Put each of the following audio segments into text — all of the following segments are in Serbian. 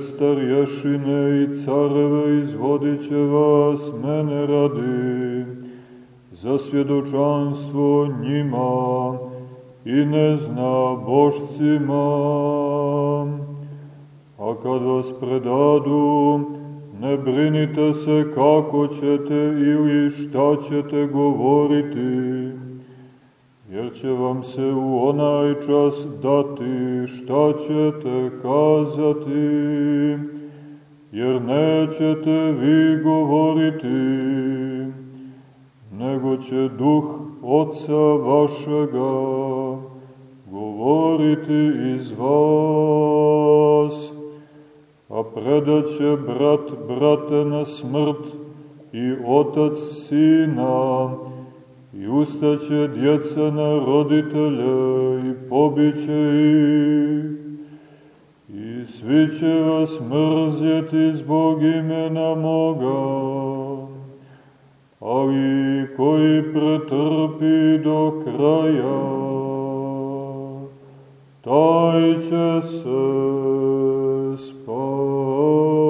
starješine i careve izvodit će vas mene radi za svjedočanstvo njima i ne zna bošcima. A kad vas predadu, ne brinite se kako ćete ili šta ćete govoriti, jer će vam se u onaj čas dati šta ćete kazati, jer nećete vi govoriti, nego će duh Otca vašega govoriti iz vas, a predaće brat brate na smrt i otac sina, i ustaće djeca na roditelje i pobiće ih. I svi će vas mrzjeti zbog imena moga, ali koji pretrpi do kraja, taj će se sestre,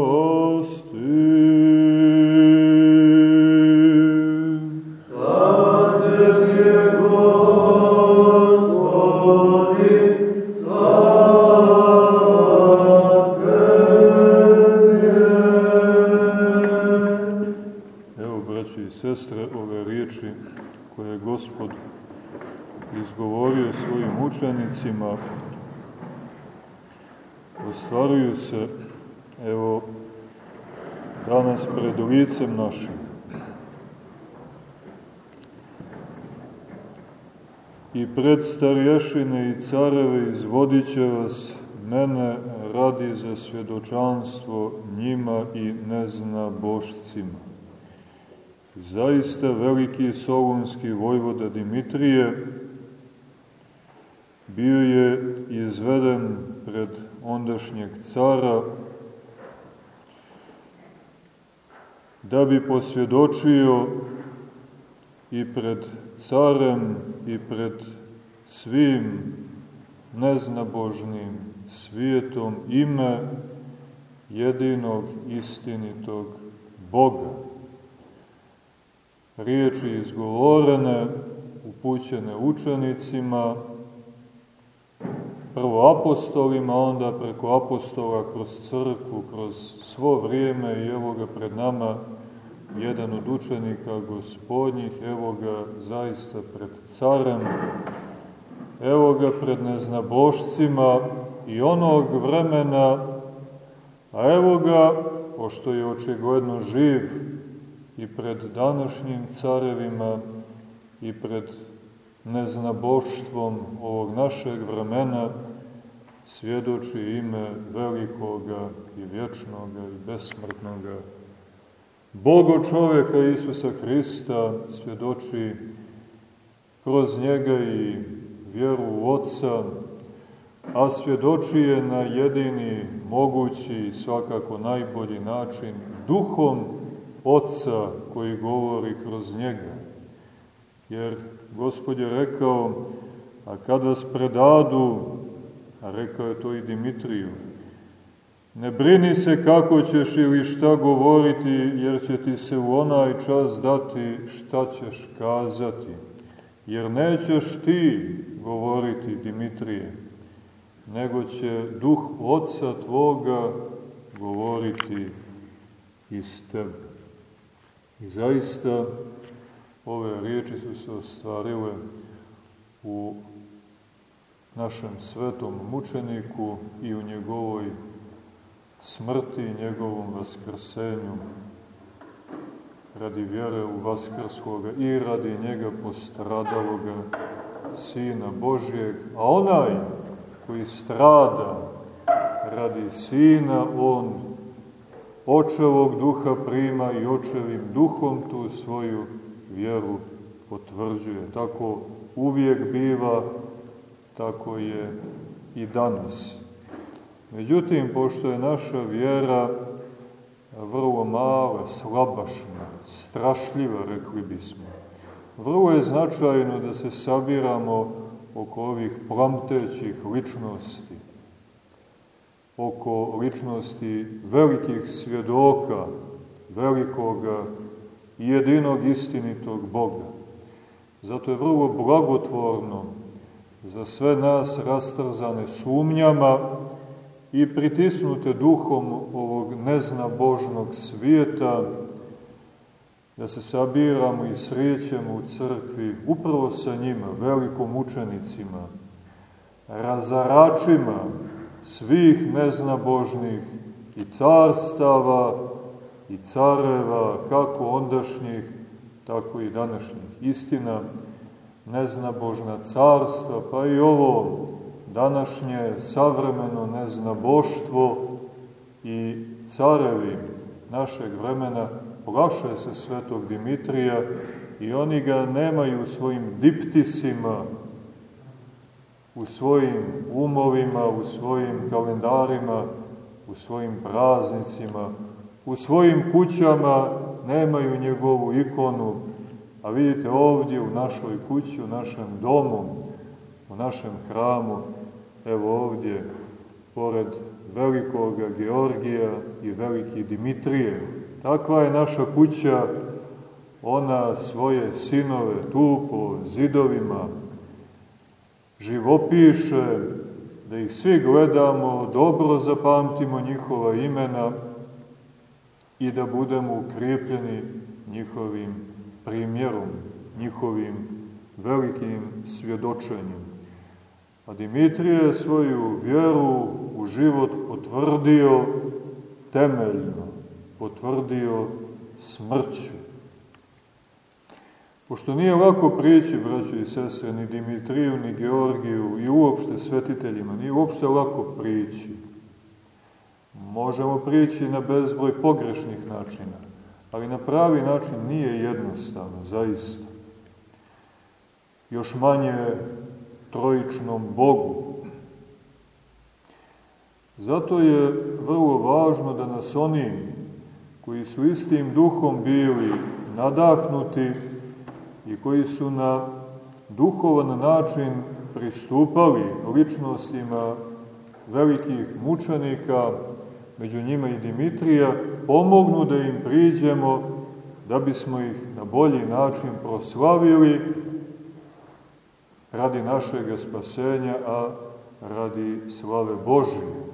izgovorio svojim učenicima ostvaruju se, evo, danas pred licem našim. I pred starješine i careve izvodit će vas mene radi za svjedočanstvo njima i nezna bošcima. Zaista veliki solunski vojvoda Dimitrije bio je izveden pred ondašnjeg cara da bi posvjedočio i pred carem i pred svim neznabožnim svijetom ime jedinog istinitog Boga. Riječi izgovorene, upućene učenicima, prvo apostolima, onda preko apostola kroz crkvu, kroz svo vrijeme i evo ga pred nama jedan od učenika gospodnjih, evo ga zaista pred carem, evo ga pred neznabošcima i onog vremena, a evo ga, pošto je očigledno živ, i pred današnjim carevima i pred neznaboštvom ovog našeg vremena svjedoči ime velikoga i vječnoga i besmrtnoga Bogo čoveka Isusa Hrista svjedoči kroz njega i vjeru u Otca, a svjedoči je na jedini mogući i svakako najbolji način duhom Otca koji govori kroz njega. Jer Gospod je rekao, a kad vas predadu, a rekao je to i Dimitriju, ne brini se kako ćeš ili šta govoriti, jer će ti se u onaj čas dati šta ćeš kazati. Jer nećeš ti govoriti, Dimitrije, nego će duh Otca tvoga govoriti iz tebe. I zaista ove riječi su se ostvarile u našem svetom mučeniku i u njegovoj smrti i njegovom vaskrsenju radi vjere u vaskrskoga i radi njega postradaloga Sina Božijeg, a onaj koji strada radi Sina, on očevog duha prima i očevim duhom tu svoju vjeru potvrđuje. Tako uvijek biva, tako je i danas. Međutim, pošto je naša vjera vrlo mala, slabašna, strašljiva, rekli bismo, vrlo je značajno da se sabiramo oko ovih plamtećih ličnosti, oko ličnosti velikih svjedoka, velikoga i jedinog istinitog Boga. Zato je vrlo blagotvorno za sve nas rastrzane sumnjama i pritisnute duhom ovog nezna Božnog svijeta, da se sabiramo i srećemo u crkvi upravo sa njima, velikom učenicima, razaračima svih neznabožnih i carstava i careva, kako ondašnjih, tako i današnjih. Istina, neznabožna carstva, pa i ovo današnje savremeno neznaboštvo i carevi našeg vremena plaše se svetog Dimitrija i oni ga nemaju u svojim diptisima, u svojim umovima, u svojim kalendarima, u svojim praznicima, u svojim kućama nemaju njegovu ikonu, a vidite ovdje u našoj kući, u našem domu, u našem hramu, evo ovdje, pored velikoga Georgija i veliki Dimitrije. Takva je naša kuća, ona svoje sinove tu po zidovima živopiše, da ih svi gledamo, dobro zapamtimo njihova imena i da budemo ukrepljeni njihovim primjerom, njihovim velikim svjedočenjem. A Dimitrije je svoju vjeru u život potvrdio temeljno, potvrdio smrću. Pošto nije lako prići, braćo i sestre, ni Dimitriju, ni Georgiju i uopšte svetiteljima, nije uopšte lako prići. Možemo prići na bezbroj pogrešnih načina, ali na pravi način nije jednostavno, zaista. Još manje trojičnom Bogu. Zato je vrlo važno da nas oni koji su istim duhom bili nadahnuti i koji su na duhovan način pristupali ličnostima velikih mučenika, među njima i Dimitrija, pomognu da im priđemo, da bismo ih na bolji način proslavili radi našeg spasenja, a radi slave Božije.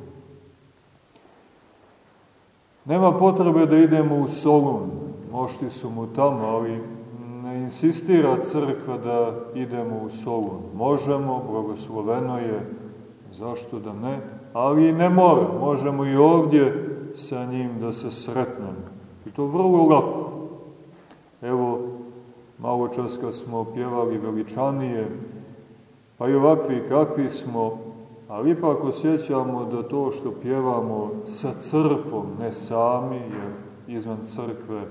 Nema potrebe da idemo u Solun, mošti su mu tamo, ali ne insistira crkva da idemo u Solun. Možemo, blagosloveno je, zašto da ne, ali ne mora. Možemo i ovdje sa njim da se sretnemo. I to vrlo lako. Evo, malo čas kad smo pjevali veličanije, pa i ovakvi kakvi smo, ali ipak osjećamo da to što pjevamo sa crkvom, ne sami, jer izvan crkve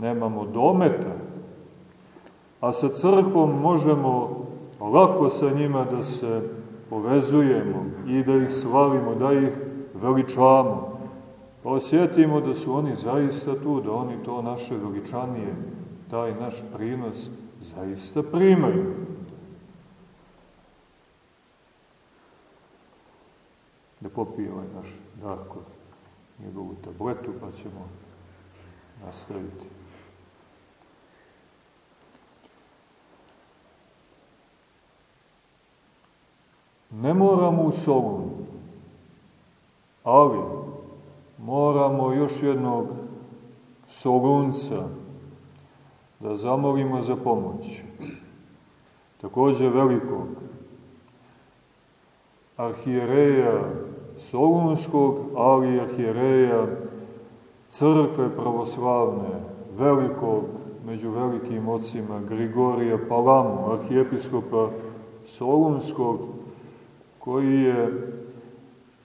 nemamo dometa, a sa crkvom možemo lako sa njima da se povezujemo i da ih slavimo, da ih veličamo. Pa osjetimo da su oni zaista tu, da oni to naše veličanije, taj naš prinos zaista primaju. Da popije ovaj naš Darko njegovu tabletu, pa ćemo nastaviti. Ne moramo u Solun, ali moramo još jednog Solunca, da zamolimo za pomoć. Takođe velikog arhijereja Solunskog, ali arhijereja crkve pravoslavne, velikog, među velikim ocima, Grigorija Palamu, arhijepiskopa Solunskog, koji je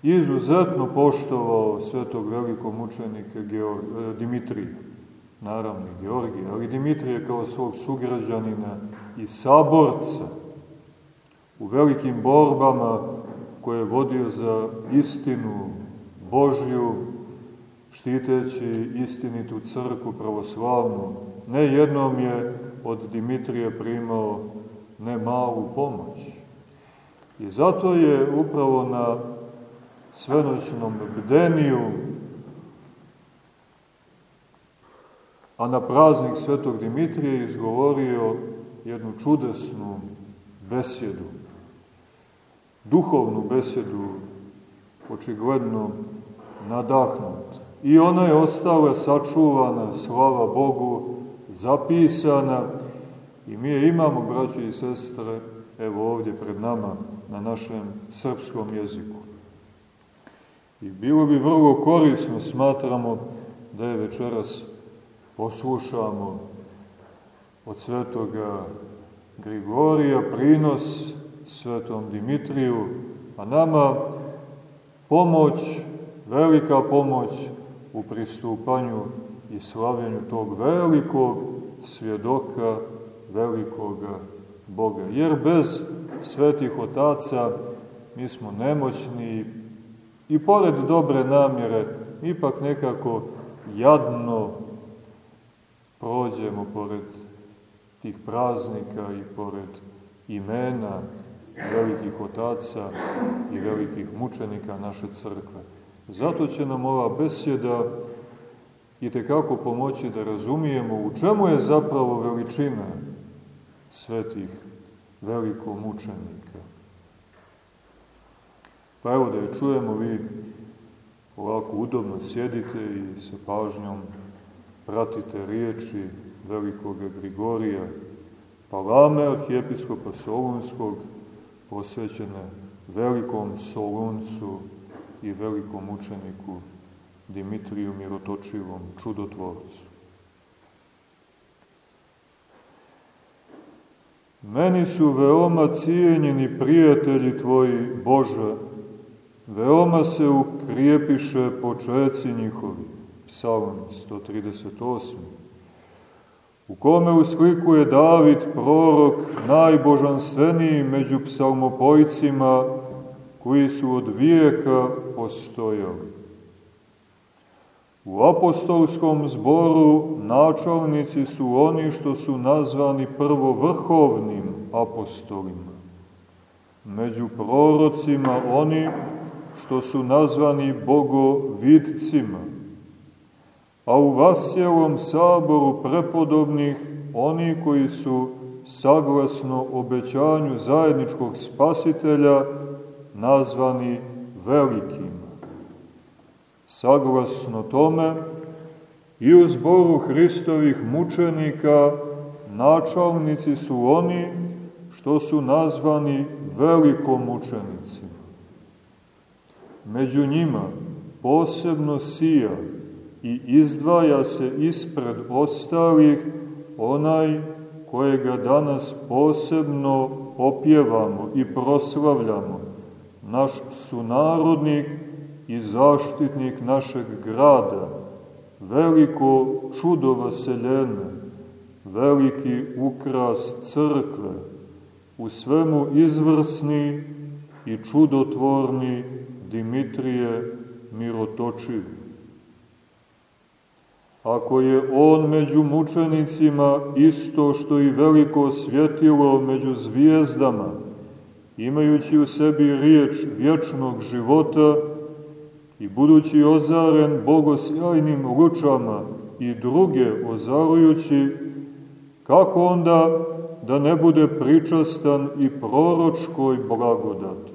izuzetno poštovao svetog velikog mučenika e, Dimitrija, naravno i Georgija, ali Dimitrija kao svog sugrađanina i saborca u velikim borbama koje je vodio za istinu Božju, štiteći istinitu crku pravoslavnu. Ne jednom je od Dimitrija primao ne malu pomoć. I zato je upravo na svenoćnom bdeniju, a na praznik svetog Dimitrija izgovorio jednu čudesnu besjedu, duhovnu besjedu, očigledno nadahnut. I ona je ostala sačuvana, slava Bogu, zapisana i mi je imamo, braći i sestre, evo ovdje pred nama, na našem srpskom jeziku. I bilo bi vrlo korisno, smatramo, da je večeras poslušamo od svetoga Grigorija prinos svetom Dimitriju, a nama pomoć, velika pomoć u pristupanju i slavljanju tog velikog svjedoka, velikoga Boga. Jer bez svetih otaca mi smo nemoćni i pored dobre namjere ipak nekako jadno prođemo pored tih praznika i pored imena velikih otaca i velikih mučenika naše crkve. Zato će nam ova besjeda i tekako pomoći da razumijemo u čemu je zapravo veličina svetih veliko mučenika. Pa evo da je čujemo, vi ovako udobno sjedite i sa pažnjom pratite riječi velikog Grigorija Palame, arhijepiskopa Solunskog, posvećene velikom Soluncu i velikom učeniku Dimitriju Mirotočivom, čudotvorcu. Meni su veoma cijenjeni prijatelji Tvoji, Bože, veoma se ukrijepiše počeci njihovi. Psalm 138. U kome usklikuje David, prorok, najbožanstveniji među psalmopojcima koji su od vijeka postojali. U apostolskom zboru načalnici su oni što su nazvani prvovrhovnim apostolima. Među prorocima oni što su nazvani bogovidcima. A u vasjelom saboru prepodobnih oni koji su saglasno obećanju zajedničkog spasitelja nazvani velikim Saglasno tome, i u zboru Hristovih mučenika načalnici su oni što su nazvani velikomučenicima. Među njima posebno sija i izdvaja se ispred ostalih onaj kojega danas posebno opjevamo i proslavljamo, naš sunarodnik i zaštitnik našeg grada, veliko čudo vaseljene, veliki ukras crkve, u svemu izvrsni i čudotvorni Dimitrije Mirotočiv. Ako je on među mučenicima isto što i veliko svjetilo među zvijezdama, imajući u sebi riječ vječnog života, i budući ozaren bogosjajnim lučama i druge ozarujući, kako onda da ne bude pričastan i proročkoj blagodati?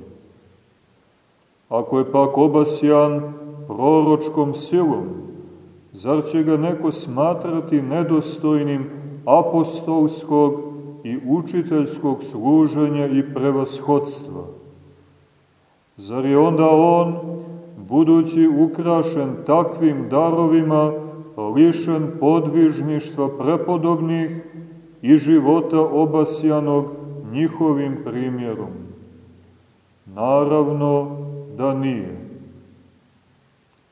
Ako je pak obasjan proročkom silom, Zar će ga neko smatrati nedostojnim apostolskog i učiteljskog služenja i prevashodstva? Zar je onda on, budući ukrašen takvim darovima, lišen podvižništva prepodobnih i života obasjanog njihovim primjerom? Naravno da nije.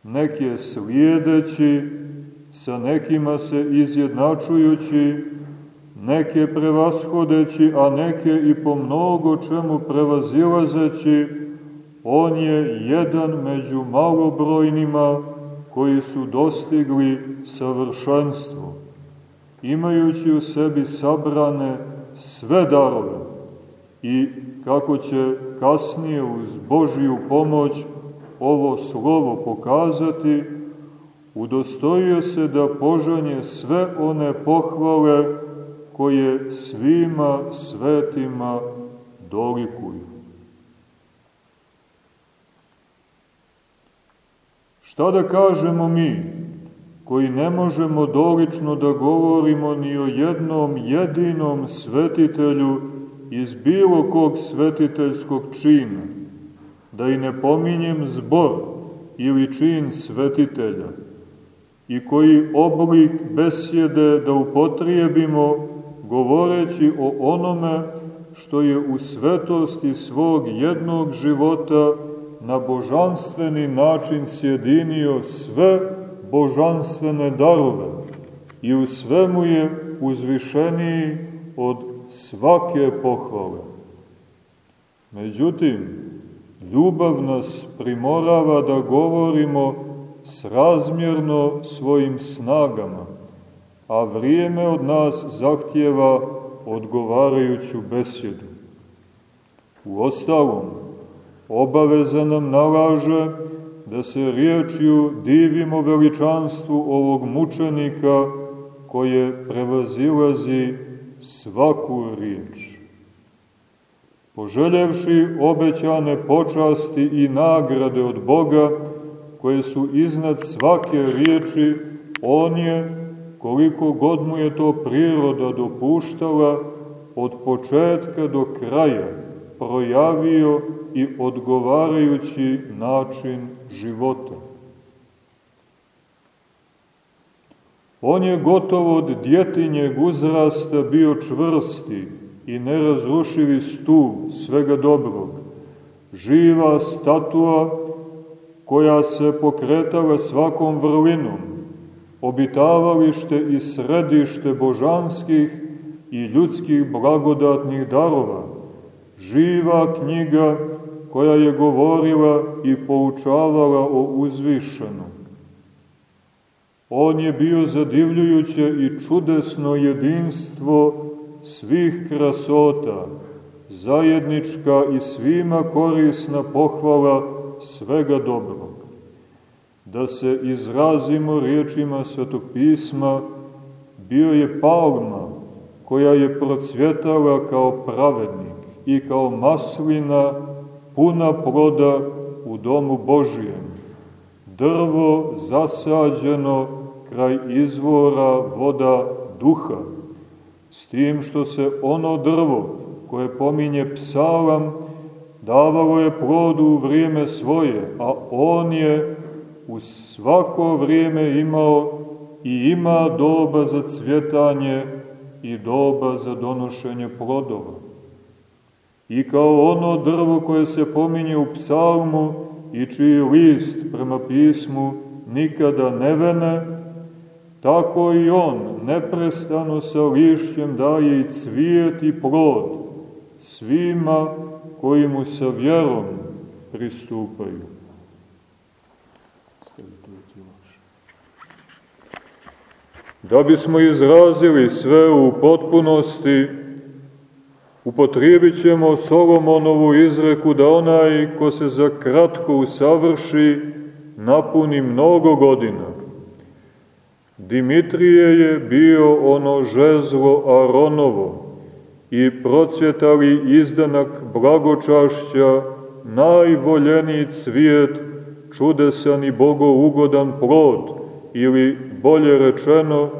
Neke slijedeći, sa nekima se izjednačujući, neke prevashodeći, a neke i po mnogo čemu prevazilazeći, on je jedan među malobrojnima koji su dostigli savršenstvo, imajući u sebi sabrane sve darove i kako će kasnije uz Božiju pomoć ovo slovo pokazati, udostojio se da požanje sve one pohvale koje svima svetima dolikuju. Šta da kažemo mi, koji ne možemo dolično da govorimo ni o jednom jedinom svetitelju iz bilo kog svetiteljskog čina, da i ne pominjem zbor ili čin svetitelja, i koji oblik besjede da upotrijebimo govoreći o onome što je u svetosti svog jednog života na božanstveni način sjedinio sve božanstvene darove i u svemu je uzvišeniji od svake pohvale. Međutim, ljubav nas primorava da govorimo srazmjerno svojim snagama, a vrijeme od nas zahtjeva odgovarajuću besjedu. U ostalom, obaveza nam nalaže da se riječju divimo veličanstvu ovog mučenika koje prevazilazi svaku riječ. Poželjevši obećane počasti i nagrade od Boga, koje su iznad svake riječi, on je, koliko god mu je to priroda dopuštala, od početka do kraja projavio i odgovarajući način života. On je gotovo od djetinjeg uzrasta bio čvrsti i nerazrušivi stup svega dobrog, živa statua koja se pokretala svakom vrlinom, obitavalište i središte božanskih i ljudskih blagodatnih darova, živa knjiga koja je govorila i poučavala o uzvišenom. On je bio zadivljujuće i čudesno jedinstvo svih krasota, zajednička i svima korisna pohvala svega dobrog. Da se izrazimo riječima Svetog pisma, bio je palma koja je procvjetala kao pravednik i kao maslina puna ploda u domu Božijem, drvo zasađeno kraj izvora voda duha, s tim što se ono drvo koje pominje psalam davalo je plodu u vrijeme svoje, a on je u svako vrijeme imao i ima doba za cvjetanje i doba za donošenje plodova. I kao ono drvo koje se pominje u psalmu i čiji list prema pismu nikada ne vene, tako i on neprestano sa lišćem daje i cvijet i plod svima koji mu sa vjerom pristupaju. Da bismo izrazili sve u potpunosti, upotrijebit ćemo Solomonovu izreku da onaj ko se za kratko usavrši napuni mnogo godina. Dimitrije je bio ono žezlo Aronovo, i procvjetali izdanak blagočašća, najvoljeniji cvijet, čudesan i bogougodan plod, ili bolje rečeno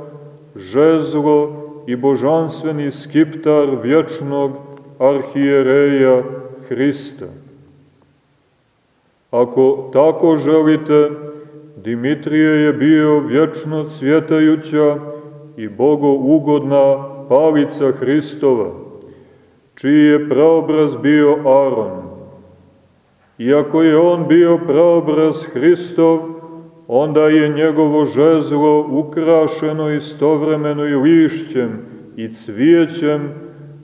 žezlo i božanstveni skiptar vječnog arhijereja Hrista. Ako tako želite, Dimitrije je bio vječno cvjetajuća i bogougodna palica Hristova, čiji je praobraz bio Aron. Iako je on bio praobraz Hristov, onda je njegovo žezlo ukrašeno istovremeno i lišćem i cvijećem,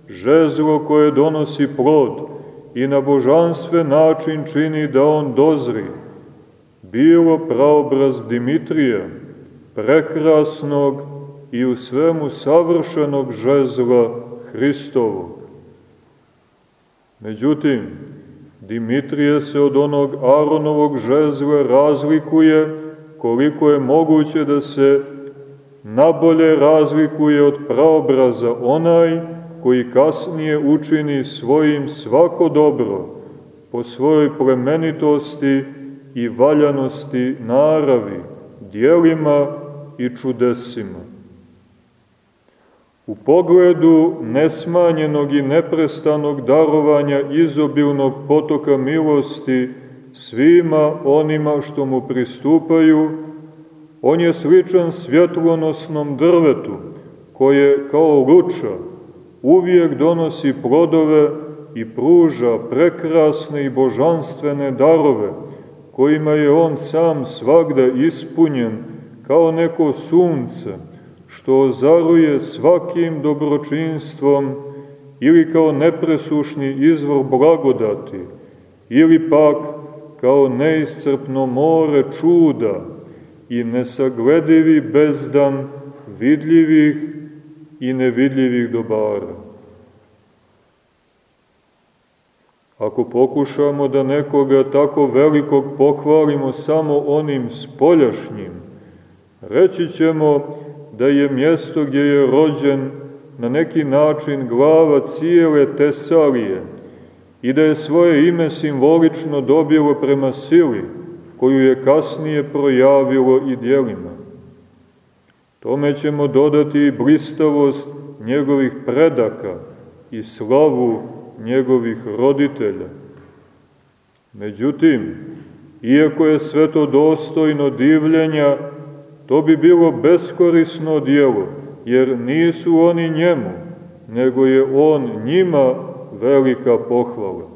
žezlo koje donosi plod i na božanstven način čini da on dozri. Bilo praobraz Dimitrija, prekrasnog i u svemu savršenog žezla Hristovog. Međutim, Dimitrije se od onog Aronovog žezla razlikuje koliko je moguće da se nabolje razlikuje od praobraza onaj koji kasnije učini svojim svako dobro po svojoj plemenitosti i valjanosti naravi, dijelima i čudesima. U pogledu nesmanjenog i neprestanog darovanja izobilnog potoka milosti svima onima što mu pristupaju, on je sličan svjetlonosnom drvetu, koje kao luča uvijek donosi plodove i pruža prekrasne i božanstvene darove, kojima je on sam svagda ispunjen kao neko sunce, što ozaruje svakim dobročinstvom ili kao nepresušni izvor blagodati, ili pak kao neiscrpno more čuda i nesagledivi bezdan vidljivih i nevidljivih dobara. Ako pokušamo da nekoga tako velikog pohvalimo samo onim spoljašnjim, reći ćemo da je mjesto gdje je rođen na neki način glava cijele Tesalije i da je svoje ime simbolično dobilo prema sili koju je kasnije projavilo i dijelima. Tome ćemo dodati i blistavost njegovih predaka i slavu njegovih roditelja. Međutim, iako je sve to dostojno divljenja, To bi bilo beskorisno dijelo, jer nisu oni njemu, nego je on njima velika pohvala.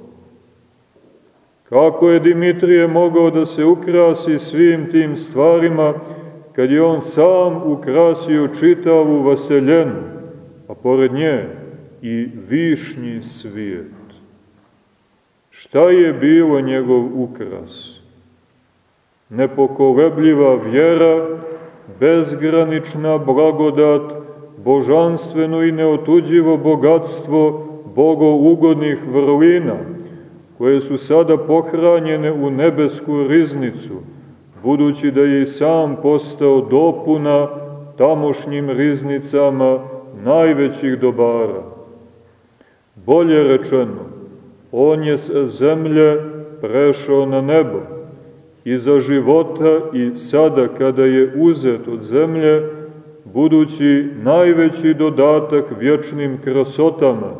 Kako je Dimitrije mogao da se ukrasi svim tim stvarima, kad je on sam ukrasio čitavu vaseljenu, a pored nje i višnji svijet. Šta je bilo njegov ukras? Nepokolebljiva vjera bezgranična blagodat, božanstveno i neotuđivo bogatstvo bogougodnih vrlina, koje su sada pohranjene u nebesku riznicu, budući da je sam postao dopuna tamošnjim riznicama najvećih dobara. Bolje rečeno, on je s zemlje prešao na nebo, i za života i sada kada je uzet od zemlje, budući najveći dodatak vječnim krasotama,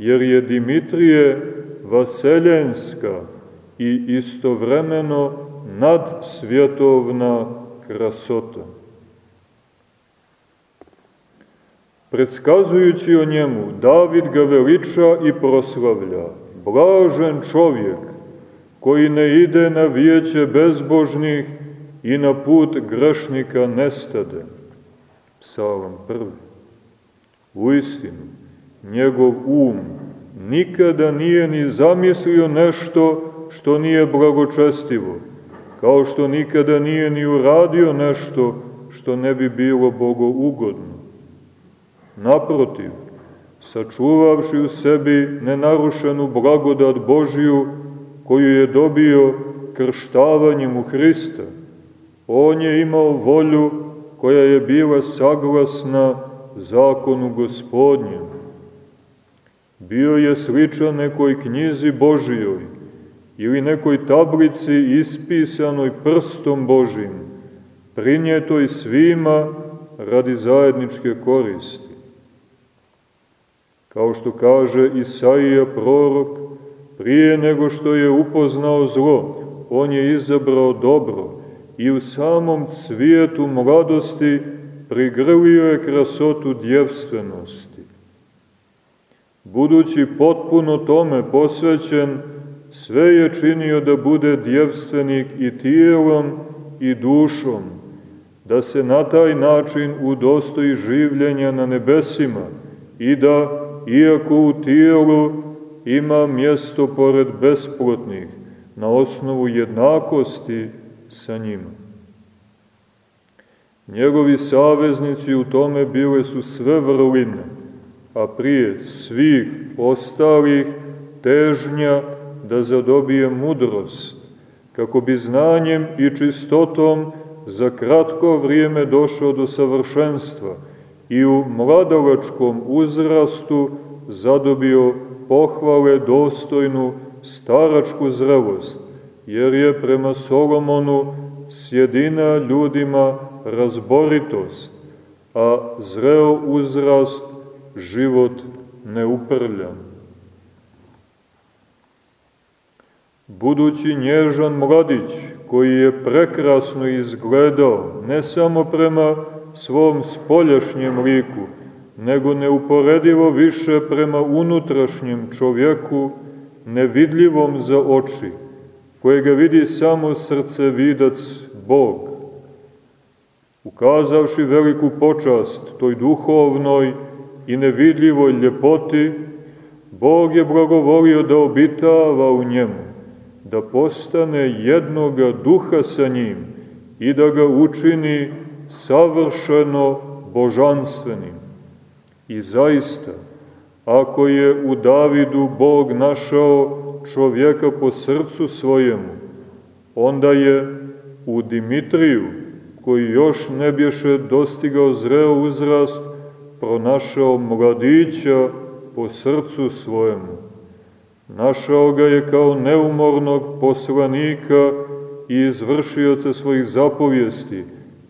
jer je Dimitrije vaseljenska i istovremeno nadsvjetovna krasota. Predskazujući o njemu, David ga veliča i proslavlja. Blažen čovjek, koji ne ide na vijeće bezbožnih i na put grešnika nestade. Psalam prvi. U istinu, njegov um nikada nije ni zamislio nešto što nije blagočestivo, kao što nikada nije ni uradio nešto što ne bi bilo bogougodno. Naprotiv, sačuvavši u sebi nenarušenu blagodat Božiju, koju je dobio krštavanjem u Hrista. On je imao volju koja je bila saglasna zakonu gospodnjem. Bio je sličan nekoj knjizi Božijoj ili nekoj tablici ispisanoj prstom Božim, prinjetoj svima radi zajedničke koristi. Kao što kaže Isaija prorok, prije nego što je upoznao zlo, on je izabrao dobro i u samom cvijetu mladosti prigrlio je krasotu djevstvenosti. Budući potpuno tome posvećen, sve je činio da bude djevstvenik i tijelom i dušom, da se na taj način udostoji življenja na nebesima i da, iako u tijelu ima mjesto pored besplotnih, na osnovu jednakosti sa njima. Njegovi saveznici u tome bile su sve vrline, a prije svih ostalih težnja da zadobije mudrost, kako bi znanjem i čistotom za kratko vrijeme došao do savršenstva i u mladalačkom uzrastu zadobio pohvale dostojnu staračku zrelost, jer je prema Solomonu sjedina ljudima razboritost, a zreo uzrast život neuprljan. Budući nježan mladić, koji je prekrasno izgledao, ne samo prema svom spoljašnjem liku, nego neuporedivo više prema unutrašnjem čovjeku, nevidljivom za oči, kojega vidi samo srce vidac Bog. Ukazavši veliku počast toj duhovnoj i nevidljivoj ljepoti, Bog je blagovolio da obitava u njemu da postane jednoga duha sa njim i da ga učini savršeno božanstvenim. I zaista, ako je u Davidu Bog našao čovjeka po srcu svojemu, onda je u Dimitriju, koji još ne bješe dostigao zreo uzrast, pronašao mladića po srcu svojemu Našao ga je kao neumornog poslanika i izvršioca svojih zapovijesti,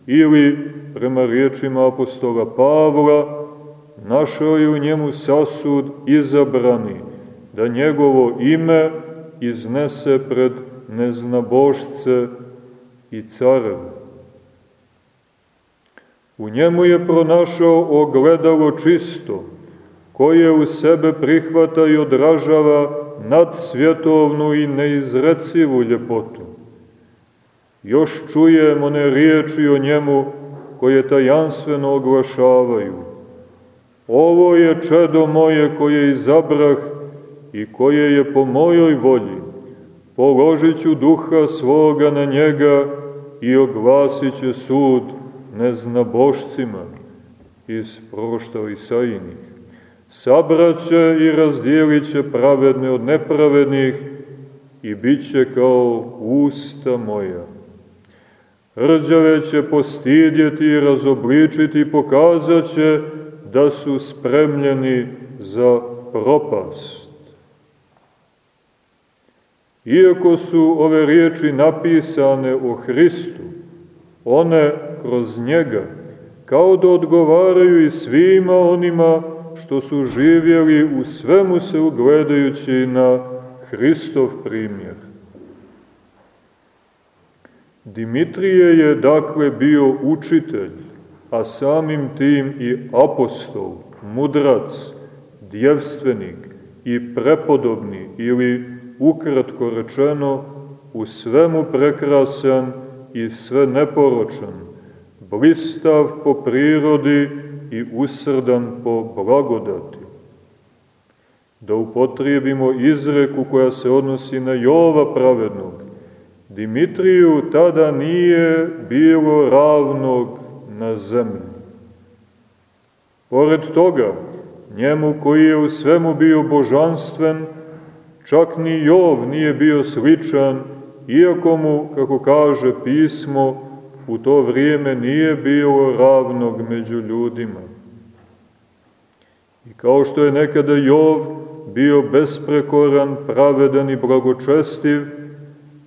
ili, prema riječima apostola Pavla, našao je u njemu sasud izabrani, da njegovo ime iznese pred neznabošce i careve. U njemu je pronašao ogledalo čisto, koje u sebe prihvata i odražava nadsvjetovnu i neizrecivu ljepotu. Još čujemo one riječi o njemu koje tajanstveno oglašavaju. Ovo je čedo moje koje izabrah i koje je po mojoj volji. Položit duha svoga na njega i oglasit sud neznabošcima iz proroštava Isainih sabraće i razdijelit će pravedne od nepravednih i bit će kao usta moja. Rđave će postidjeti i razobličiti i pokazat će da su spremljeni za propast. Iako su ove riječi napisane o Hristu, one kroz njega, kao da odgovaraju i svima onima što su živjeli u svemu se ugledajući na Hristov primjer. Dimitrije je dakle bio učitelj, a samim tim i apostol, mudrac, djevstvenik i prepodobni ili ukratko rečeno u svemu prekrasan i sve neporočan, blistav po prirodi i usrdan po blagodati. Da upotrijebimo izreku koja se odnosi na Jova pravednog. Dimitriju tada nije bilo ravnog na zemlji. Pored toga, njemu koji je u svemu bio božanstven, čak ni Jov nije bio sličan, iako mu, kako kaže pismo, u to vrijeme nije bilo ravnog među ljudima. I kao što je nekada Jov bio besprekoran, pravedan i blagočestiv,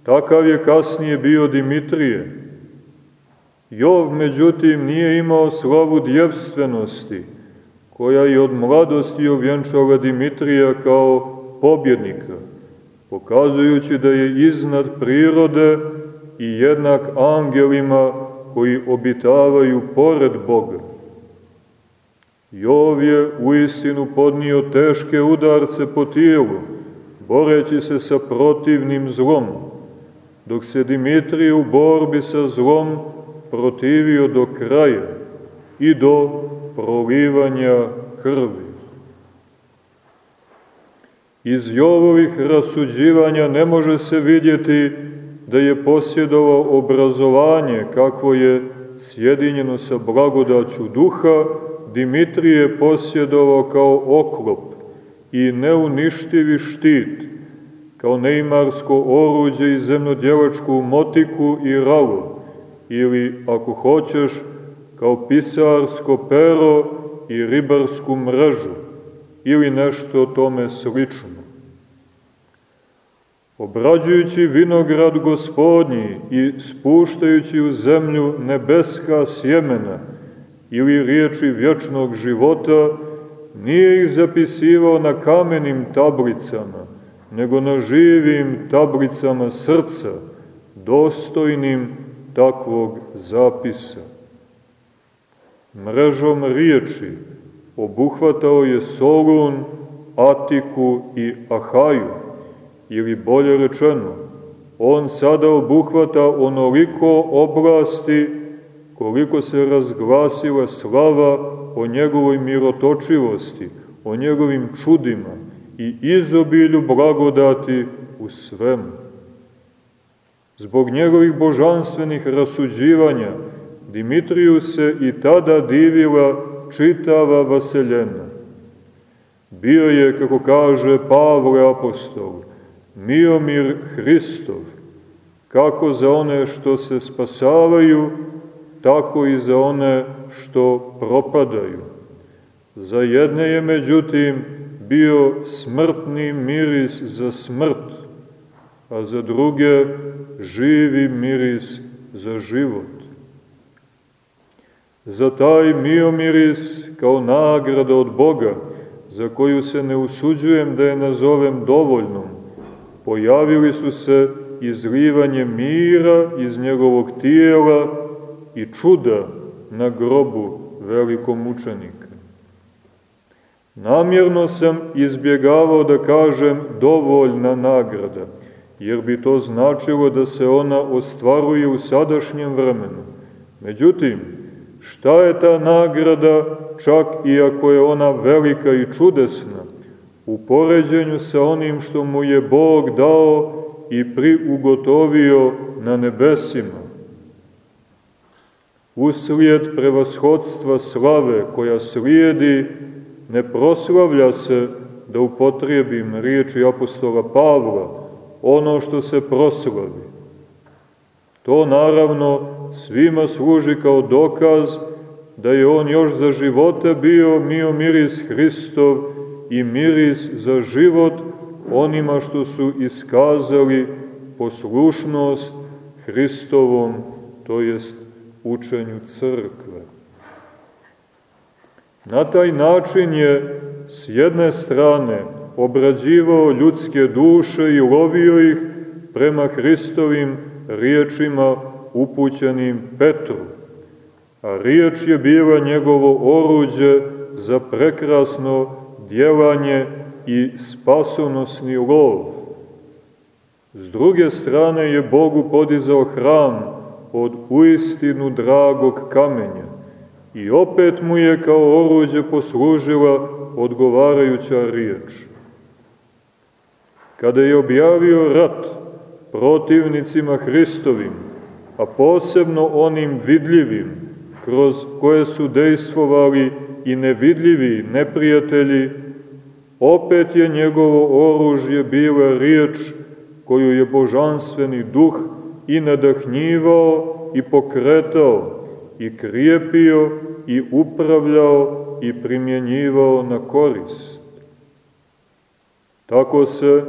takav je kasnije bio Dimitrije. Jov, međutim, nije imao slavu djevstvenosti, koja je od mladosti ovjenčala Dimitrija kao pobjednika, pokazujući da je iznad prirode i jednak angelima koji obitavaju pored Boga. Jov je u istinu podnio teške udarce po tijelu, boreći se sa protivnim zlom, dok se Dimitrije u borbi sa zlom protivio do kraja i do prolivanja krvi. Iz Jovovih rasuđivanja ne može se vidjeti da je posjedovao obrazovanje kakvo je sjedinjeno sa blagodaću duha, Dimitrije posjedovao kao oklop i neuništivi štit, kao neimarsko oruđe i zemnodjelačku motiku i ralo, ili, ako hoćeš, kao pisarsko pero i ribarsku mrežu, ili nešto tome slično. Obrađujući vinograd gospodnji i spuštajući u zemlju nebeska sjemena ili riječi vječnog života, nije ih zapisivao na kamenim tablicama, nego na živim tablicama srca, dostojnim takvog zapisa. Mrežom riječi obuhvatao je Solun, Atiku i Ahaju, ili bolje rečeno, on sada obuhvata onoliko oblasti koliko se razglasila slava o njegovoj mirotočivosti, o njegovim čudima i izobilju blagodati u svemu. Zbog njegovih božanstvenih rasuđivanja Dimitriju se i tada divila čitava vaseljena. Bio je, kako kaže Pavle apostol, Miomir Hristov, kako za one što se spasavaju, tako i za one što propadaju. Za jedne je, međutim, bio smrtni miris za smrt, a za druge živi miris za život. Za taj miomiris kao nagrada od Boga, za koju se ne usuđujem da je nazovem dovoljnom, pojavili su se izlivanje mira iz njegovog tijela i čuda na grobu velikom mučenika. Namjerno sam izbjegavao da kažem dovoljna nagrada, jer bi to značilo da se ona ostvaruje u sadašnjem vremenu. Međutim, šta je ta nagrada, čak i ako je ona velika i čudesna, u poređenju sa onim što mu je Bog dao i priugotovio na nebesima. Uslijed prevashodstva slave koja slijedi, ne proslavlja se, da upotrijebim riječi apostola Pavla, ono što se proslavi. To naravno svima služi kao dokaz da je on još za života bio mio miris Hristov i miris za život onima što su iskazali poslušnost Hristovom, to jest učenju crkve. Na taj način je s jedne strane obrađivao ljudske duše i lovio ih prema Hristovim riječima upućenim Petru, a riječ je bila njegovo oruđe za prekrasno djelanje i spasonosni lov. S druge strane je Bogu podizao hram od uistinu dragog kamenja i opet mu je kao oruđe poslužila odgovarajuća riječ. Kada je objavio rat protivnicima Hristovim, a posebno onim vidljivim, kroz koje su dejstvovali i nevidljivi neprijatelji, opet je njegovo oružje bila riječ koju je božanstveni duh i nadahnjivao i pokretao i krijepio i upravljao i primjenjivao na korist. Tako se,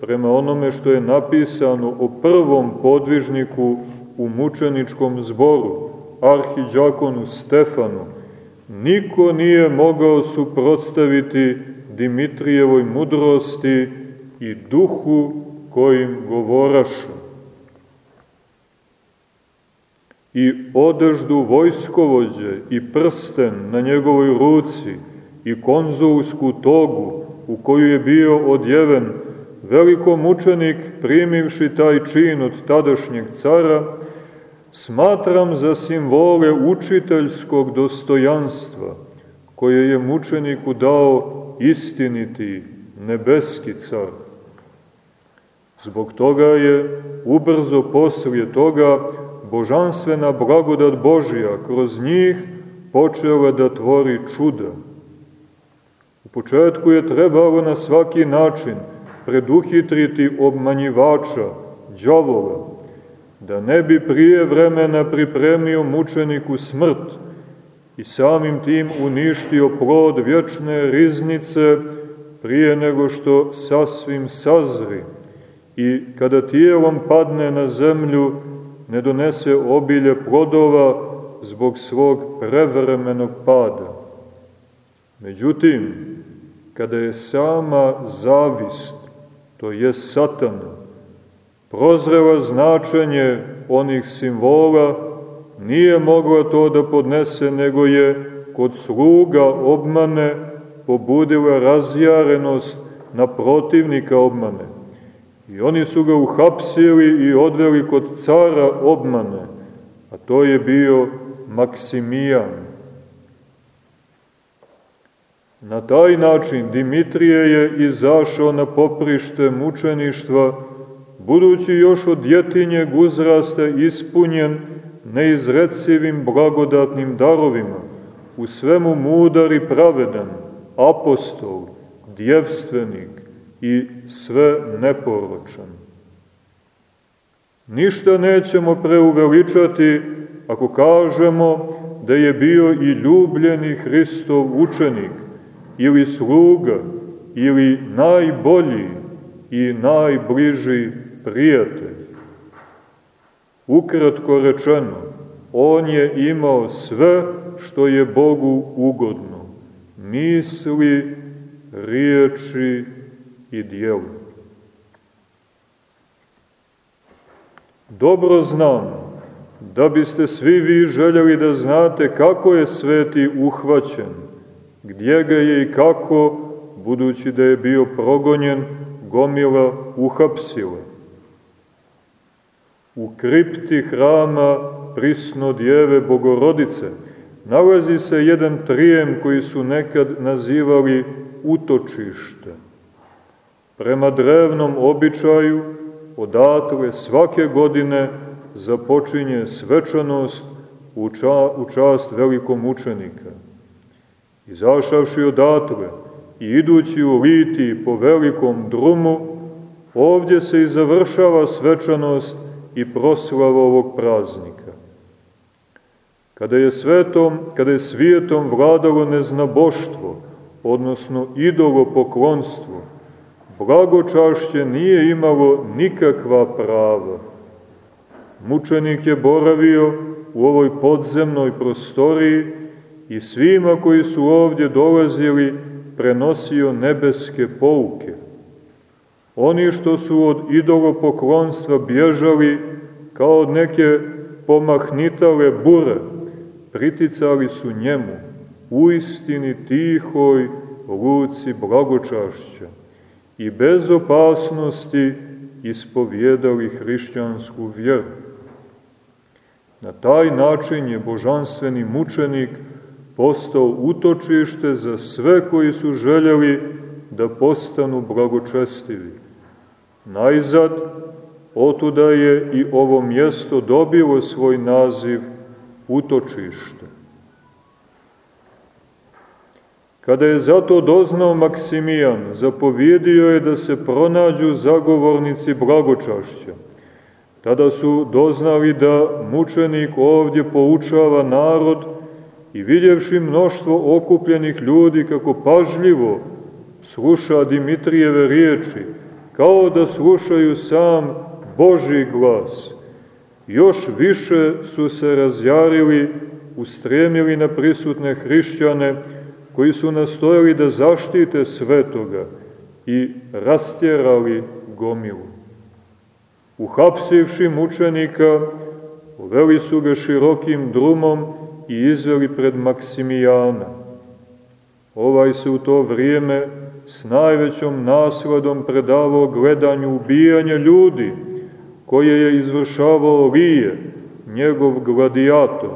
prema onome što je napisano o prvom podvižniku u mučeničkom zboru, arhiđakonu Stefanu, niko nije mogao suprotstaviti Dimitrijevoj mudrosti i duhu kojim govorašu. I odeždu vojskovođe i prsten na njegovoj ruci i konzulsku togu u koju je bio odjeven veliko mučenik primivši taj čin od tadašnjeg cara, smatram za simbole učiteljskog dostojanstva koje je mučeniku dao istiniti nebeski car. Zbog toga je ubrzo poslije toga božanstvena blagodat Božija kroz njih počela da tvori čuda. U početku je trebalo na svaki način preduhitriti obmanjivača, džavola, da ne bi prije vremena pripremio mučeniku smrt i samim tim uništio plod vječne riznice prije nego što sasvim sazri i kada tijelom padne na zemlju ne donese obilje plodova zbog svog prevremenog pada. Međutim, kada je sama zavist, to je satana, prozrela značenje onih simbola, nije mogla to da podnese, nego je kod sluga obmane pobudila razjarenost na protivnika obmane. I oni su ga uhapsili i odveli kod cara obmane, a to je bio Maksimijan. Na taj način Dimitrije je izašao na poprište mučeništva, budući još od djetinjeg uzrasta ispunjen neizrecivim blagodatnim darovima, u svemu mudar i pravedan, apostol, djevstvenik i sve neporočan. Ništa nećemo preuveličati ako kažemo da je bio i ljubljeni Hristov učenik, ili sluga, ili najbolji i najbliži prijatelj. Ukratko rečeno, on je imao sve što je Bogu ugodno, misli, riječi i dijelu. Dobro znam da biste svi vi željeli da znate kako je sveti uhvaćen, gdje ga je i kako, budući da je bio progonjen, gomila uhapsila. U kripti hrama prisno djeve Bogorodice nalazi se jedan trijem koji su nekad nazivali utočište. Prema drevnom običaju, odatle svake godine započinje svečanost u, ča, u čast velikom učenika. Izašavši odatle i idući u liti po velikom drumu, ovdje se i završava svečanost i proslava ovog praznika. Kada je svetom, kada je svijetom vladalo neznaboštvo, odnosno idolopoklonstvo, blagočašće nije imalo nikakva prava. Mučenik je boravio u ovoj podzemnoj prostoriji i svima koji su ovdje dolazili prenosio nebeske pouke. Oni što su od idolopoklonstva bježali kao od neke pomahnitale bure, priticali su njemu, u istini tihoj luci blagočašća i bez opasnosti ispovjedali hrišćansku vjeru. Na taj način je božanstveni mučenik postao utočište za sve koji su željeli da postanu blagočestivi. Najzad, otuda je i ovo mjesto dobilo svoj naziv utočište. Kada je zato doznao Maksimijan, zapovjedio je da se pronađu zagovornici blagočašća. Tada su doznali da mučenik ovdje poučava narod i vidjevši mnoštvo okupljenih ljudi kako pažljivo sluša Dimitrijeve riječi, kao da slušaju sam Boži glas, još više su se razjarili, ustremili na prisutne hrišćane, koji su nastojali da zaštite svetoga i rastjerali gomilu. Uhapsivši mučenika, uveli su ga širokim drumom i izveli pred Maksimijana. Ovaj se u to vrijeme s najvećom nasladom predavao gledanju ubijanja ljudi, koje je izvršavao Lije, njegov gladijator.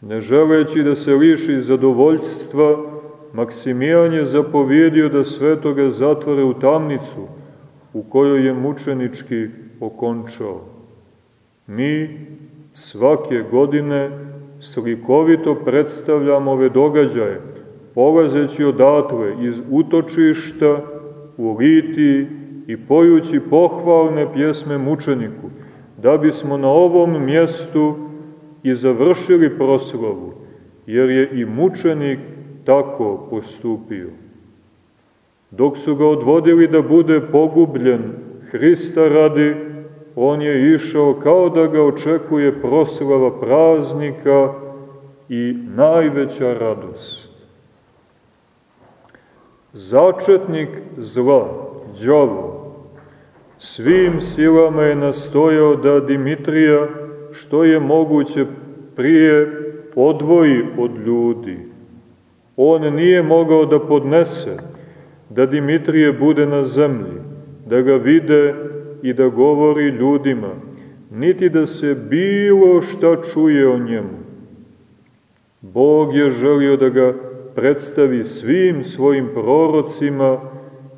Ne želeći da se liši zadovoljstva, Maksimijan je zapovjedio da svetoga zatvore u tamnicu, u kojoj je mučenički okončao. Mi svake godine slikovito predstavljamo ove događaje, polazeći odatle iz utočišta u Litiji i pojući pohvalne pjesme mučeniku, da bismo na ovom mjestu i završili proslavu, jer je i mučenik tako postupio. Dok su ga odvodili da bude pogubljen Hrista radi, on je išao kao da ga očekuje proslava praznika i najveća radost. Začetnik zla, đavo, svim silama je nastojao da Dimitrija što je moguće prije odvoji od ljudi. On nije mogao da podnese da Dimitrije bude na zemlji, da ga vide i da govori ljudima, niti da se bilo šta čuje o njemu. Bog je želio da ga predstavi svim svojim prorocima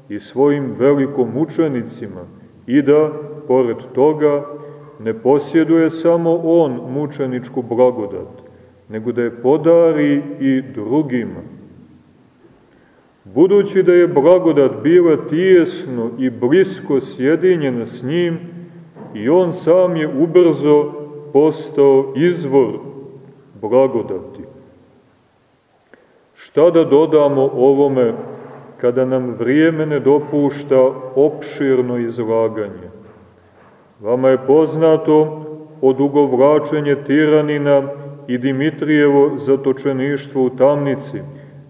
i svojim velikom učenicima i da, pored toga, ne posjeduje samo on mučeničku blagodat, nego da je podari i drugima. Budući da je blagodat bila tijesno i blisko sjedinjena s njim, i on sam je ubrzo postao izvor blagodati. Šta da dodamo ovome kada nam vrijeme ne dopušta opširno izlaganje? Vama je poznato odugovlačenje tiranina i Dimitrijevo zatočeništvo u tamnici,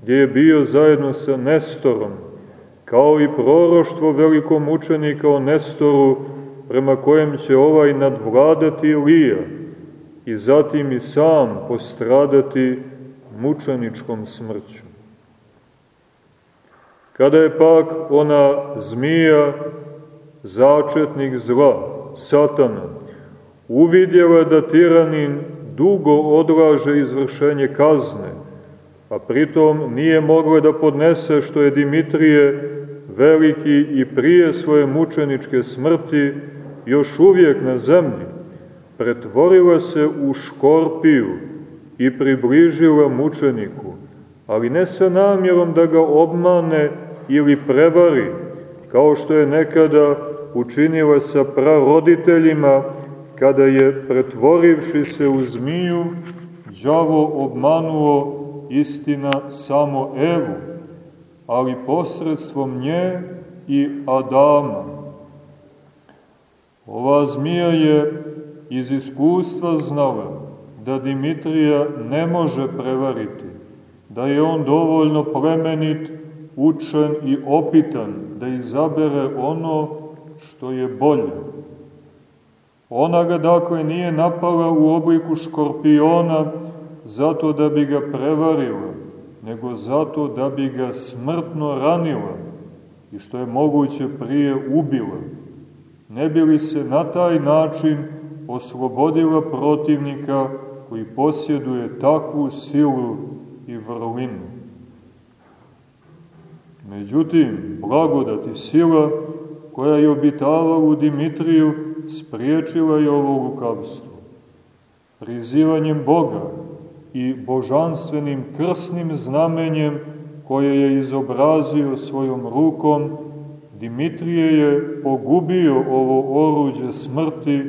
gdje je bio zajedno sa Nestorom, kao i proroštvo velikom učenika o Nestoru, prema kojem će ovaj nadvladati Ilija i zatim i sam postradati mučeničkom smrću. Kada je pak ona zmija, začetnik zla, satana, uvidjela da tiranin dugo odlaže izvršenje kazne, a pritom nije mogla da podnese što je Dimitrije veliki i prije svoje mučeničke smrti još uvijek na zemlji, pretvorila se u škorpiju i približila mučeniku, ali ne sa namjerom da ga obmane ili prevari, kao što je nekada učinila sa praroditeljima kada je, pretvorivši se u zmiju, đavo obmanuo istina samo Evu, ali posredstvom nje i Adama. Ova zmija je iz iskustva znala da Dimitrija ne može prevariti, da je on dovoljno plemenit, učen i opitan da izabere ono što je bolje. Ona ga dakle nije napala u obliku škorpiona zato da bi ga prevarila, nego zato da bi ga smrtno ranila i što je moguće prije ubila. Ne bi li se na taj način oslobodila protivnika koji posjeduje takvu silu i vrlinu. Međutim, blagodat i sila koja je obitavala u Dimitriju spriječila je ovo lukavstvo. Prizivanjem Boga i božanstvenim krsnim znamenjem koje je izobrazio svojom rukom, Dimitrije je pogubio ovo oruđe smrti,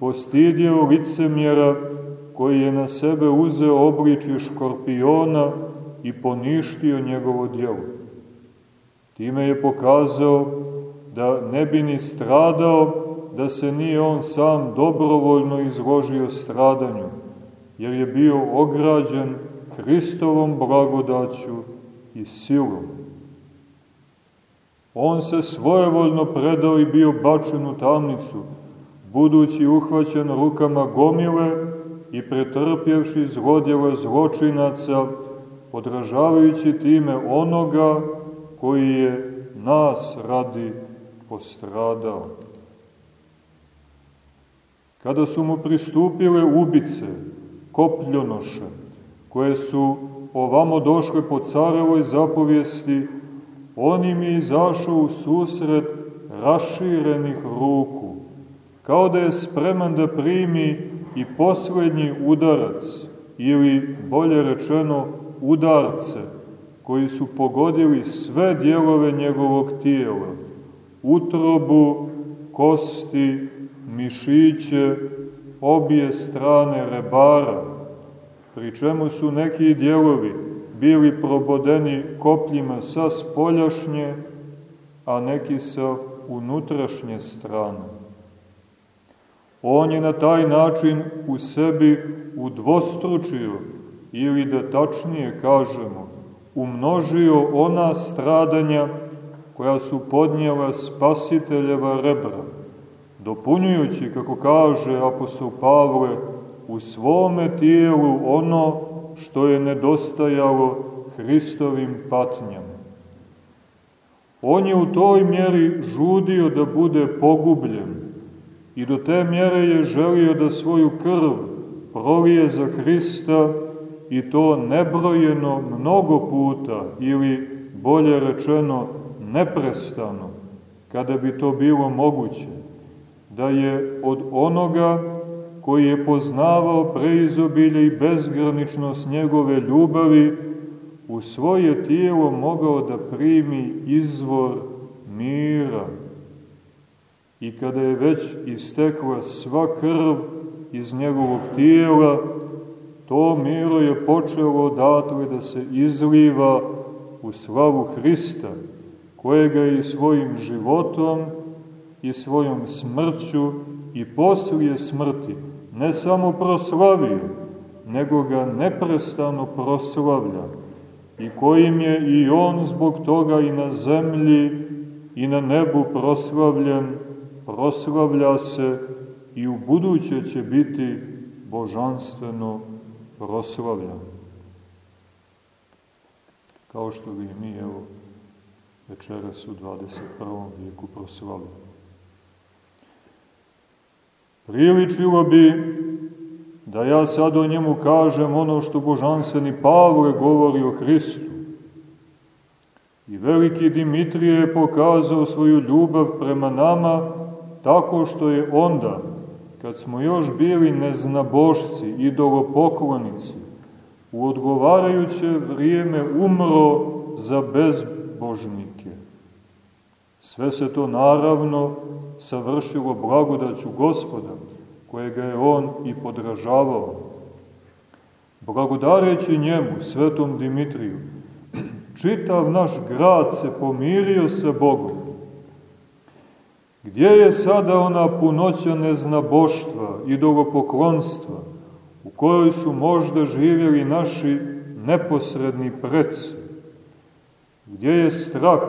postidio licemjera koji je na sebe uzeo obličje škorpiona i poništio njegovo djelo. Time je pokazao da ne bi ni stradao da se nije on sam dobrovoljno izložio stradanju, jer je bio ograđen Hristovom blagodaću i silom. On se svojevoljno predao i bio bačen u tamnicu, budući uhvaćen rukama gomile i pretrpjevši zlodjela zločinaca, podražavajući time onoga koji je nas radi postradao. Kada su mu pristupile ubice, kopljonoše, koje su ovamo došle po carevoj zapovijesti, on im je izašao u susret raširenih ruku, kao da je spreman da primi i poslednji udarac, ili, bolje rečeno, udarce, koji su pogodili sve dijelove njegovog tijela, utrobu, kosti, mišiće, obje strane rebara, pri čemu su neki dijelovi bili probodeni kopljima sa spoljašnje, a neki sa unutrašnje strane. On je na taj način u sebi udvostručio, ili da tačnije kažemo, umnožio ona stradanja koja su podnijela spasiteljeva rebra, dopunjujući, kako kaže apostol Pavle, u svome tijelu ono što je nedostajalo Hristovim patnjama. On je u toj mjeri žudio da bude pogubljen i do te mjere je želio da svoju krv prolije za Hrista i to nebrojeno mnogo puta ili bolje rečeno neprestano, kada bi to bilo moguće, da je od onoga koji je poznavao preizobilje i bezgraničnost njegove ljubavi, u svoje tijelo mogao da primi izvor mira. I kada je već istekla sva krv iz njegovog tijela, to miro je počelo odatle da se izliva u slavu Hrista, kojega je i svojim životom i svojom smrću i poslije smrti ne samo proslavio, nego ga neprestano proslavlja i kojim je i on zbog toga i na zemlji i na nebu proslavljen, proslavlja se i u buduće će biti božanstveno proslavljan. Kao što bi mi, evo, večeras u 21. vijeku proslavljamo. Priličilo bi da ja sad o njemu kažem ono što božanstveni Pavle govori o Hristu. I veliki Dimitrije je pokazao svoju ljubav prema nama tako što je onda, kad smo još bili neznabošci, idolopoklonici, u odgovarajuće vrijeme umro za bezbožnike. Sve se to naravno savršilo blagodaću gospoda, kojega je on i podražavao. Blagodareći njemu, svetom Dimitriju, čitav naš grad se pomirio sa Bogom. Gdje je sada ona punoća neznaboštva, idolopoklonstva, u kojoj su možda živjeli naši neposredni preci? Gdje je strah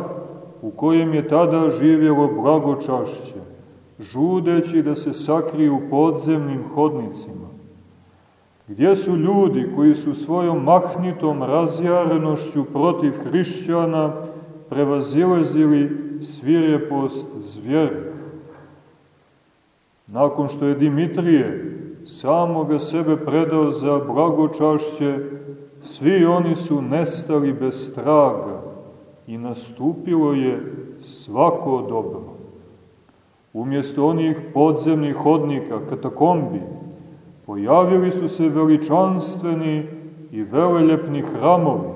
u kojem je tada živjelo blagočašće, žudeći da se sakriju podzemnim hodnicima. Gdje su ljudi koji su svojom mahnitom razjarenošću protiv hrišćana prevazilazili svirepost zvijera? Nakon što je Dimitrije samoga sebe predao za blagočašće, svi oni su nestali bez straga i nastupilo je svako dobro umjesto onih podzemnih hodnika, katakombi, pojavili su se veličanstveni i velelepni hramovi,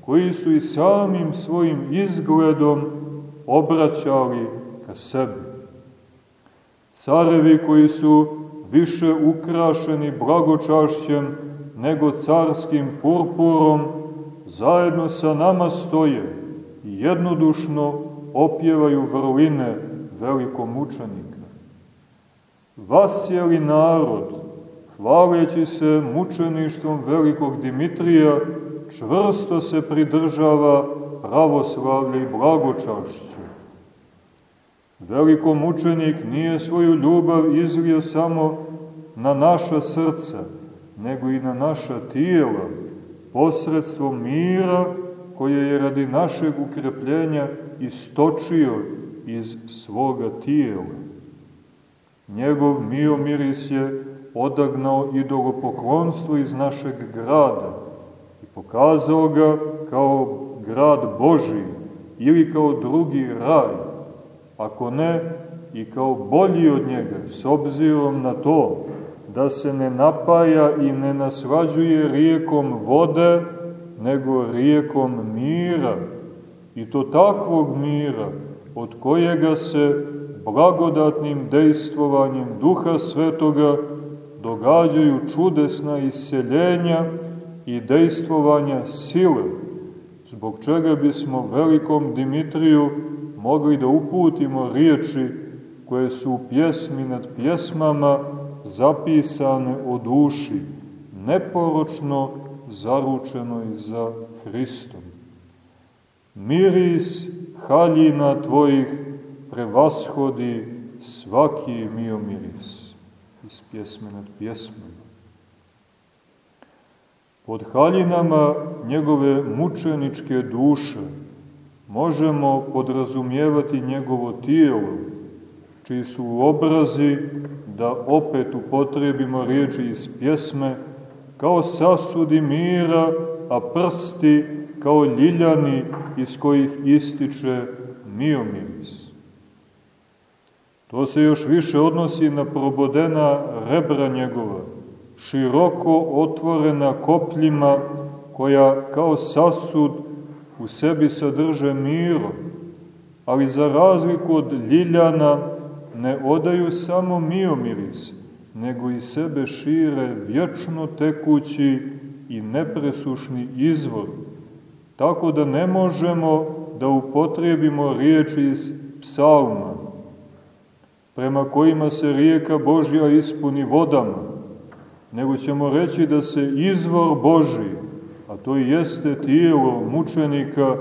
koji su i samim svojim izgledom obraćali ka sebi. Carevi koji su više ukrašeni blagočašćem nego carskim purpurom, zajedno sa nama stoje i jednodušno opjevaju vrline velikomučenika. vas cijeli narod, hvaleći se mučeništvom velikog Dimitrija, čvrsto se pridržava pravoslavlje i blagočašću. Veliko mučenik nije svoju ljubav izlio samo na naša srca, nego i na naša tijela, posredstvom mira koje je radi našeg ukrepljenja istočio iz svoga tijela. Njegov miomiris je odagnao idolopoklonstvo iz našeg grada i pokazao ga kao grad Boži ili kao drugi raj, ako ne i kao bolji od njega, s obzirom na to da se ne napaja i ne nasvađuje rijekom vode, nego rijekom mira, i to takvog mira, od kojega se blagodatnim dejstvovanjem Duha Svetoga događaju čudesna isceljenja i dejstvovanja sile, zbog čega bismo velikom Dimitriju mogli da uputimo riječi koje su u pjesmi nad pjesmama zapisane o duši, neporočno zaručenoj za Hristom. Miris haljina tvojih prevashodi svaki mio miris iz pjesme nad pjesmama. Pod haljinama njegove mučeničke duše možemo podrazumijevati njegovo tijelo, čiji su obrazi, da opet upotrebimo riječi iz pjesme, kao sasudi mira, a prsti kao ljiljani iz kojih ističe miomiris. To se još više odnosi na probodena rebra njegova, široko otvorena kopljima koja kao sasud u sebi sadrže miro, ali za razliku od ljiljana ne odaju samo miomiris, nego i sebe šire vječno tekući i nepresušni izvor, tako da ne možemo da upotrijebimo riječi iz psalma, prema kojima se rijeka Božja ispuni vodama, nego ćemo reći da se izvor Boži, a to jeste tijelo mučenika,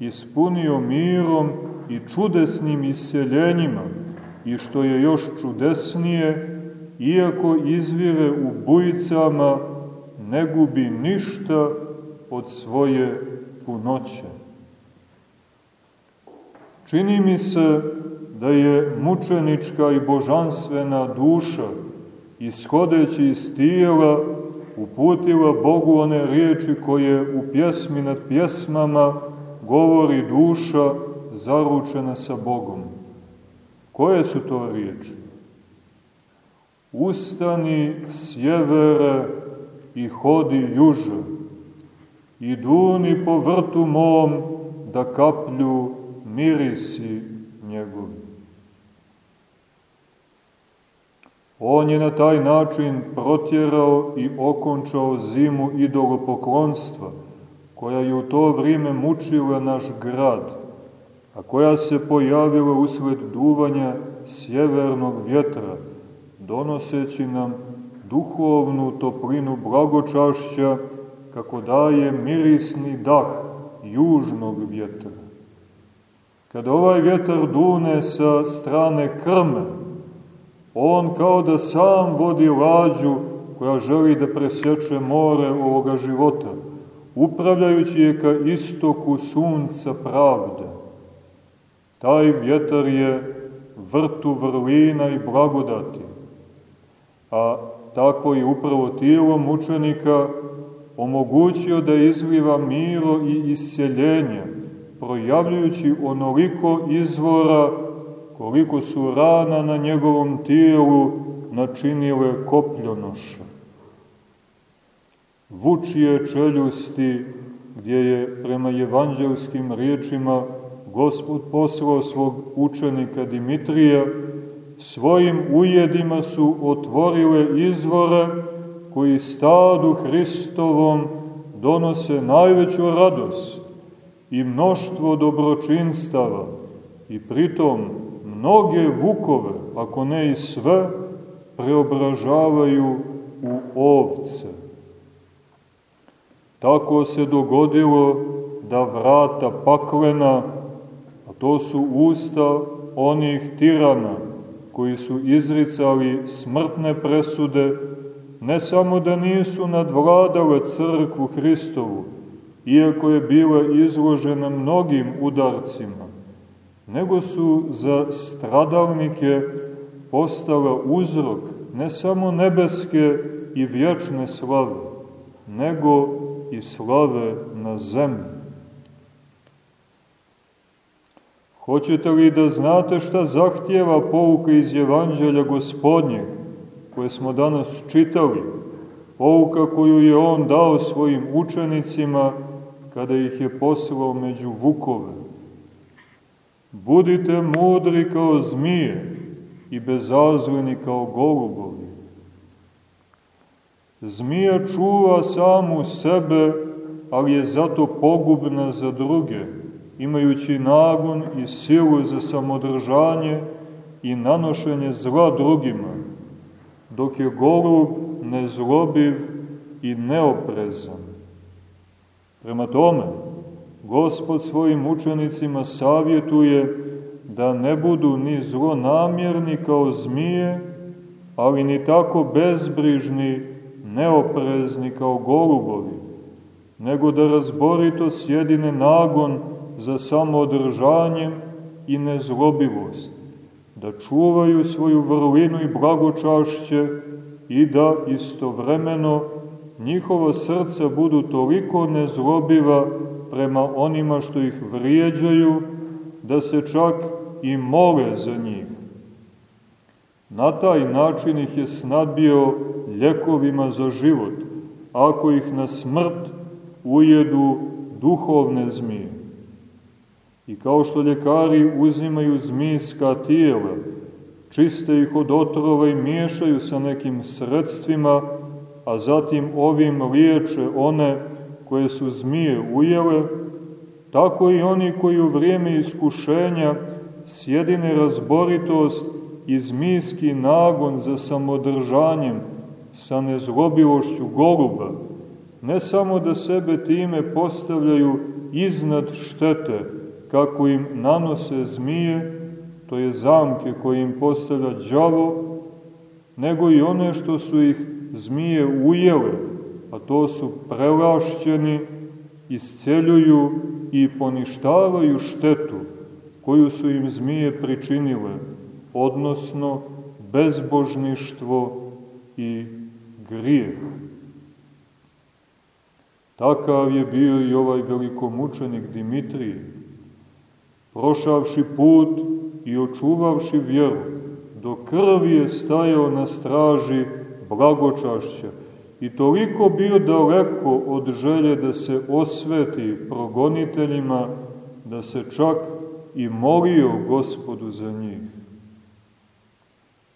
ispunio mirom i čudesnim isceljenjima, i što je još čudesnije, iako izvire u bujicama, ne gubi ništa od svoje punoće. Čini mi se da je mučenička i božanstvena duša, ishodeći iz tijela, uputila Bogu one riječi koje u pjesmi nad pjesmama govori duša zaručena sa Bogom. Koje su to riječi? Ustani sjevere i hodi juže, i duni po vrtu mom da kaplju mirisi njegovi. On je na taj način protjerao i okončao zimu idolopoklonstva, koja je u to vrijeme mučila naš grad, a koja se pojavila usled duvanja sjevernog vjetra, donoseći nam duhovnu toplinu blagočašća, kako daje mirisni dah južnog vjetra. Kada ovaj vjetar dune sa strane krme, on kao da sam vodi lađu koja želi da presječe more ovoga života, upravljajući je ka istoku sunca pravde. Taj vjetar je vrtu vrlina i blagodati, a tako i upravo tijelo mučenika omogućio da izliva miro i isceljenje, projavljujući onoliko izvora koliko su rana na njegovom tijelu načinile kopljonoša. Vučije čeljusti, gdje je prema evanđelskim riječima Gospod poslao svog učenika Dimitrija, svojim ujedima su otvorile izvore koji stadu Hristovom donose najveću radost i mnoštvo dobročinstava i pritom mnoge vukove, ako ne i sve, preobražavaju u ovce. Tako se dogodilo da vrata paklena, a to su usta onih tirana koji su izricali smrtne presude, ne samo da nisu nadvladale crkvu Hristovu, iako je bila izložena mnogim udarcima, nego su za stradalnike postala uzrok ne samo nebeske i vječne slave, nego i slave na zemlji. Hoćete li da znate šta zahtjeva pouka iz Evanđelja gospodnjeg, koje smo danas čitali, pouka koju je on dao svojim učenicima kada ih je poslao među vukove. Budite mudri kao zmije i bezazveni kao golubovi. Zmija čuva samu sebe, ali je zato pogubna za druge, imajući nagon i silu za samodržanje i nanošenje zla drugima, dok je golub nezlobiv i neoprezan. Prema tome, Gospod svojim učenicima savjetuje da ne budu ni zlonamjerni kao zmije, ali ni tako bezbrižni, neoprezni kao golubovi, nego da razborito sjedine nagon za samoodržanjem i nezlobivost, da čuvaju svoju vrlinu i blagočašće i da istovremeno njihova srca budu toliko nezlobiva prema onima što ih vrijeđaju, da se čak i mole za njih. Na taj način ih je snadbio ljekovima za život, ako ih na smrt ujedu duhovne zmije. I kao što ljekari uzimaju zmijska tijela, čiste ih od otrova i miješaju sa nekim sredstvima, a zatim ovim liječe one koje su zmije ujele, tako i oni koji u vrijeme iskušenja sjedine razboritost i zmijski nagon za samodržanjem sa nezlobivošću goluba, ne samo da sebe time postavljaju iznad štete, kako im nanose zmije, to je zamke koje im postavlja đavo, nego i one što su ih zmije ujele, a to su prelašćeni, isceljuju i poništavaju štetu koju su im zmije pričinile, odnosno bezbožništvo i grijeh. Takav je bio i ovaj velikomučenik Dimitrije, prošavši put i očuvavši vjeru, do krvi je stajao na straži blagočašća i toliko bio daleko od želje da se osveti progoniteljima, da se čak i molio gospodu za njih.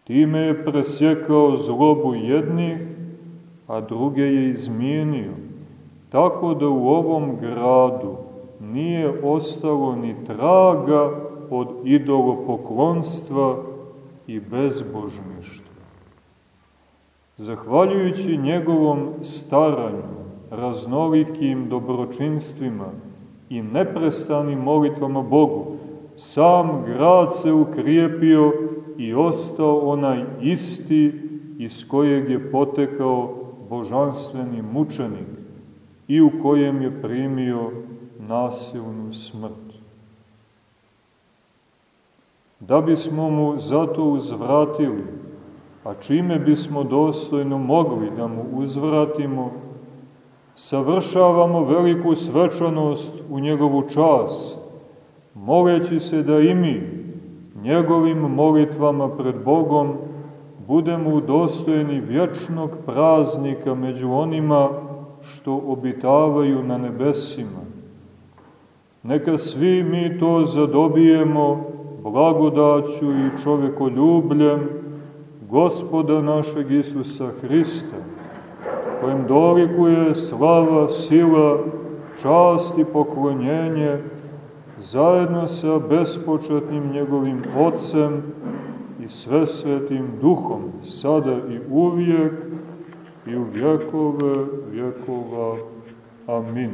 Time je presjekao zlobu jednih, a druge je izmijenio, tako da u ovom gradu nije ostalo ni traga od idolopoklonstva i bezbožništva. Zahvaljujući njegovom staranju, raznolikim dobročinstvima i neprestanim molitvama Bogu, sam grad se ukrijepio i ostao onaj isti iz kojeg je potekao božanstveni mučenik i u kojem je primio nasilnu smrt. Da bismo mu zato uzvratili, a čime bismo dostojno mogli da mu uzvratimo, savršavamo veliku svečanost u njegovu čast, moleći se da i mi, njegovim molitvama pred Bogom, budemo udostojeni vječnog praznika među onima što obitavaju na nebesima. Neka svi mi to zadobijemo blagodaću i čovekoljubljem gospoda našeg Isusa Hrista, kojem dolikuje slava, sila, čast i poklonjenje, zajedno sa bespočetnim njegovim Otcem i sve svetim duhom, sada i uvijek i u vjekove vjekova. Amin.